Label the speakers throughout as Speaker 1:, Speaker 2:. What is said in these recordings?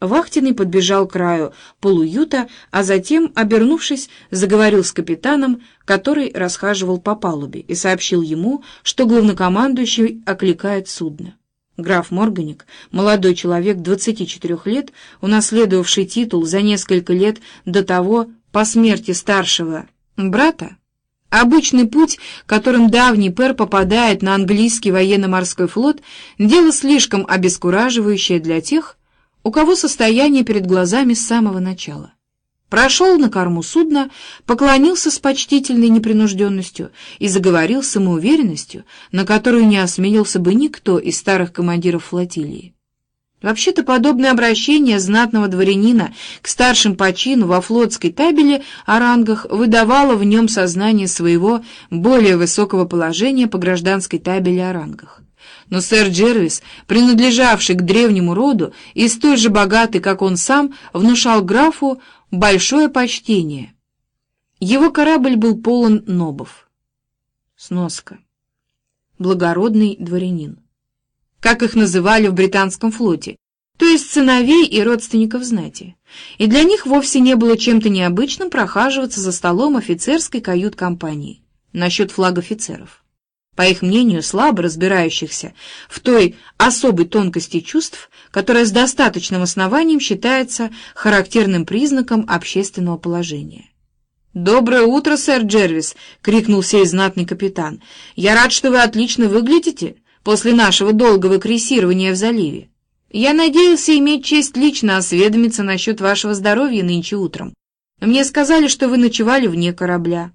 Speaker 1: Вахтенный подбежал к краю полуюта, а затем, обернувшись, заговорил с капитаном, который расхаживал по палубе, и сообщил ему, что главнокомандующий окликает судно. Граф Морганик, молодой человек 24 лет, унаследовавший титул за несколько лет до того по смерти старшего брата, Обычный путь, которым давний пэр попадает на английский военно-морской флот, дело слишком обескураживающее для тех, у кого состояние перед глазами с самого начала. Прошел на корму судна, поклонился с почтительной непринужденностью и заговорил самоуверенностью, на которую не осмелился бы никто из старых командиров флотилии. Вообще-то подобное обращение знатного дворянина к старшим по чину во флотской табеле о рангах выдавало в нем сознание своего более высокого положения по гражданской табели о рангах. Но сэр Джервис, принадлежавший к древнему роду и столь же богатый, как он сам, внушал графу большое почтение. Его корабль был полон нобов. Сноска. Благородный дворянин. Как их называли в британском флоте, то есть сыновей и родственников знати. И для них вовсе не было чем-то необычным прохаживаться за столом офицерской кают-компании насчет флаг офицеров по их мнению, слабо разбирающихся в той особой тонкости чувств, которая с достаточным основанием считается характерным признаком общественного положения. «Доброе утро, сэр Джервис!» — крикнул сей знатный капитан. «Я рад, что вы отлично выглядите после нашего долгого крейсирования в заливе. Я надеялся иметь честь лично осведомиться насчет вашего здоровья нынче утром. Мне сказали, что вы ночевали вне корабля».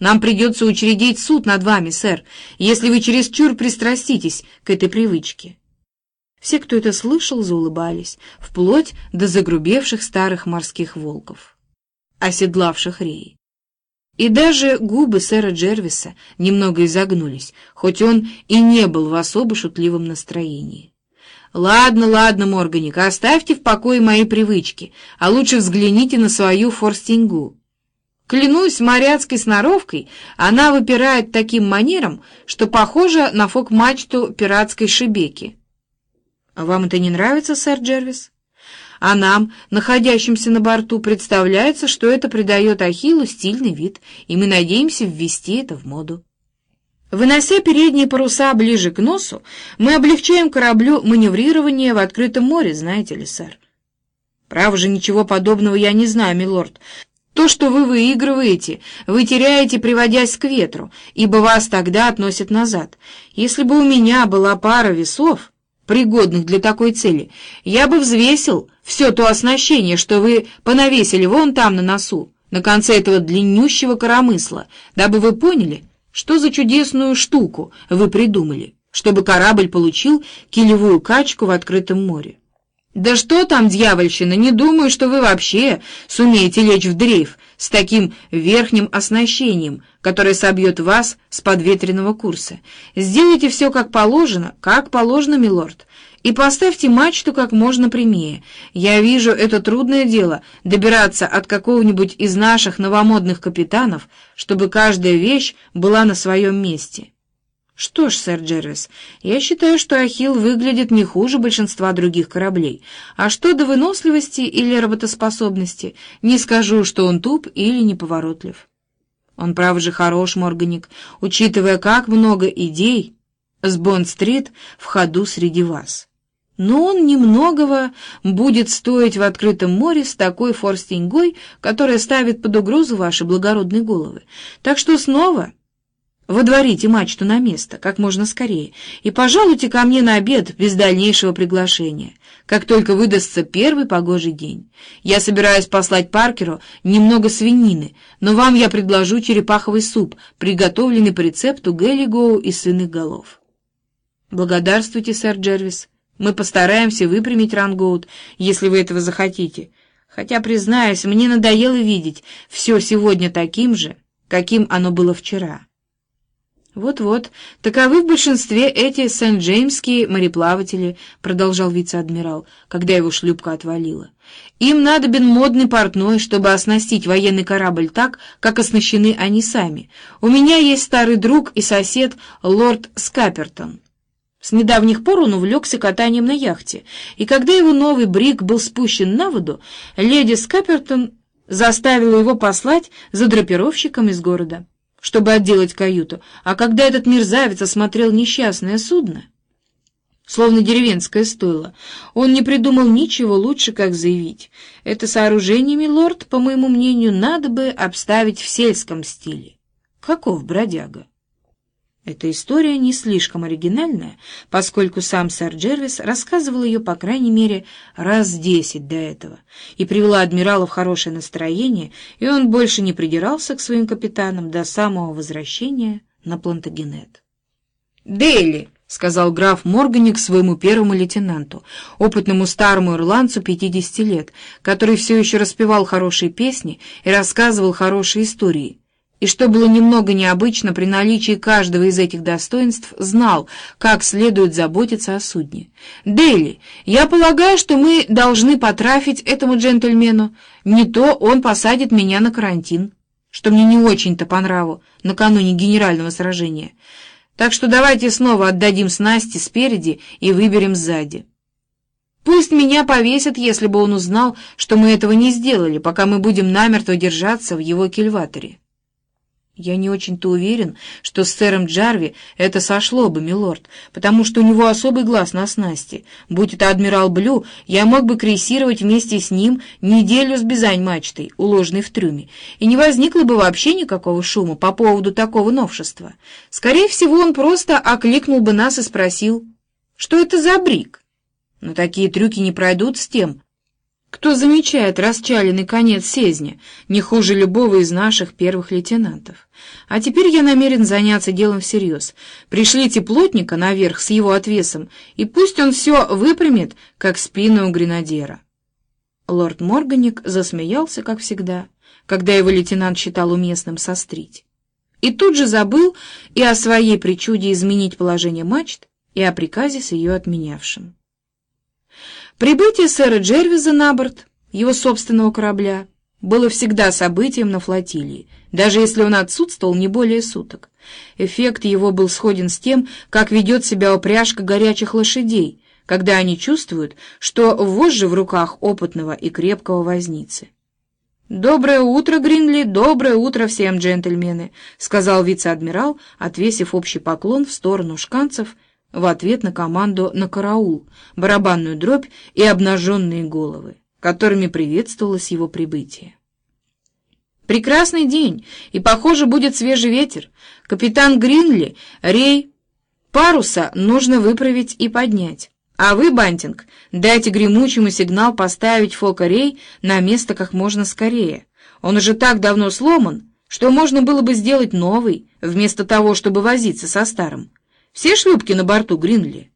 Speaker 1: Нам придется учредить суд над вами, сэр, если вы чересчур пристраститесь к этой привычке». Все, кто это слышал, заулыбались, вплоть до загрубевших старых морских волков, оседлавших реи. И даже губы сэра Джервиса немного изогнулись, хоть он и не был в особо шутливом настроении. «Ладно, ладно, Морганик, оставьте в покое мои привычки, а лучше взгляните на свою форстингу. Клянусь моряцкой сноровкой, она выпирает таким манером, что похожа на фок-мачту пиратской шибеки. А вам это не нравится, сэр Джервис? А нам, находящимся на борту, представляется, что это придает Ахиллу стильный вид, и мы надеемся ввести это в моду. Вынося передние паруса ближе к носу, мы облегчаем кораблю маневрирование в открытом море, знаете ли, сэр. Право же, ничего подобного я не знаю, милорд, то, что вы выигрываете, вы теряете, приводясь к ветру, ибо вас тогда относят назад. Если бы у меня была пара весов, пригодных для такой цели, я бы взвесил все то оснащение, что вы понавесили вон там на носу, на конце этого длиннющего коромысла, дабы вы поняли, что за чудесную штуку вы придумали, чтобы корабль получил килевую качку в открытом море. «Да что там, дьявольщина, не думаю, что вы вообще сумеете лечь в дрейф с таким верхним оснащением, которое собьет вас с подветренного курса. Сделайте все как положено, как положено, милорд, и поставьте мачту как можно прямее. Я вижу, это трудное дело — добираться от какого-нибудь из наших новомодных капитанов, чтобы каждая вещь была на своем месте». Что ж, сэр Джервис, я считаю, что Ахилл выглядит не хуже большинства других кораблей. А что до выносливости или работоспособности, не скажу, что он туп или неповоротлив. Он, правда же, хорош, Морганик, учитывая, как много идей с Бонд-стрит в ходу среди вас. Но он немногого будет стоить в открытом море с такой форстингой, которая ставит под угрозу ваши благородные головы. Так что снова Водворите мачту на место, как можно скорее, и пожалуйте ко мне на обед без дальнейшего приглашения, как только выдастся первый погожий день. Я собираюсь послать Паркеру немного свинины, но вам я предложу черепаховый суп, приготовленный по рецепту Гелли Гоу из свиных голов. Благодарствуйте, сэр Джервис. Мы постараемся выпрямить Рангоут, если вы этого захотите. Хотя, признаюсь, мне надоело видеть все сегодня таким же, каким оно было вчера. «Вот-вот, таковы в большинстве эти Сент-Джеймские мореплаватели», — продолжал вице-адмирал, когда его шлюпка отвалила. «Им надобен модный портной, чтобы оснастить военный корабль так, как оснащены они сами. У меня есть старый друг и сосед лорд Скапертон». С недавних пор он увлекся катанием на яхте, и когда его новый брик был спущен на воду, леди Скапертон заставила его послать за драпировщиком из города, чтобы отделать каюту, а когда этот мерзавец осмотрел несчастное судно, словно деревенское стойло, он не придумал ничего лучше, как заявить. Это сооружение, милорд, по моему мнению, надо бы обставить в сельском стиле. Каков бродяга? Эта история не слишком оригинальная, поскольку сам сэр Джервис рассказывал ее, по крайней мере, раз десять до этого, и привела адмирала в хорошее настроение, и он больше не придирался к своим капитанам до самого возвращения на Плантагенет. «Дейли!» — сказал граф Морганик своему первому лейтенанту, опытному старому ирландцу 50 лет, который все еще распевал хорошие песни и рассказывал хорошие истории — и что было немного необычно при наличии каждого из этих достоинств, знал, как следует заботиться о судне. «Дели, я полагаю, что мы должны потрафить этому джентльмену. Не то он посадит меня на карантин, что мне не очень-то по нраву накануне генерального сражения. Так что давайте снова отдадим снасти спереди и выберем сзади». Пусть меня повесят, если бы он узнал, что мы этого не сделали, пока мы будем намертво держаться в его кильваторе. Я не очень-то уверен, что с сэром Джарви это сошло бы, милорд, потому что у него особый глаз на снасти. Будь это адмирал Блю, я мог бы крейсировать вместе с ним неделю с бизань-мачтой, уложенной в трюме, и не возникло бы вообще никакого шума по поводу такого новшества. Скорее всего, он просто окликнул бы нас и спросил, что это за брик. Но такие трюки не пройдут с тем, кто замечает расчаленный конец сезня, не хуже любого из наших первых лейтенантов? А теперь я намерен заняться делом всерьез. Пришлите плотника наверх с его отвесом, и пусть он все выпрямит, как спину у гренадера. Лорд Морганик засмеялся, как всегда, когда его лейтенант считал уместным сострить. И тут же забыл и о своей причуде изменить положение мачт, и о приказе с ее отменявшим. Прибытие сэра Джервиза на борт его собственного корабля было всегда событием на флотилии, даже если он отсутствовал не более суток. Эффект его был сходен с тем, как ведет себя упряжка горячих лошадей, когда они чувствуют, что вожжи в руках опытного и крепкого возницы. «Доброе утро, Гринли! Доброе утро всем, джентльмены!» — сказал вице-адмирал, отвесив общий поклон в сторону шканцев — в ответ на команду на караул, барабанную дробь и обнаженные головы, которыми приветствовалось его прибытие. «Прекрасный день, и, похоже, будет свежий ветер. Капитан Гринли, рей паруса нужно выправить и поднять. А вы, Бантинг, дайте гремучему сигнал поставить фока-рей на место как можно скорее. Он уже так давно сломан, что можно было бы сделать новый, вместо того, чтобы возиться со старым. Все шлюпки на борту Гринли.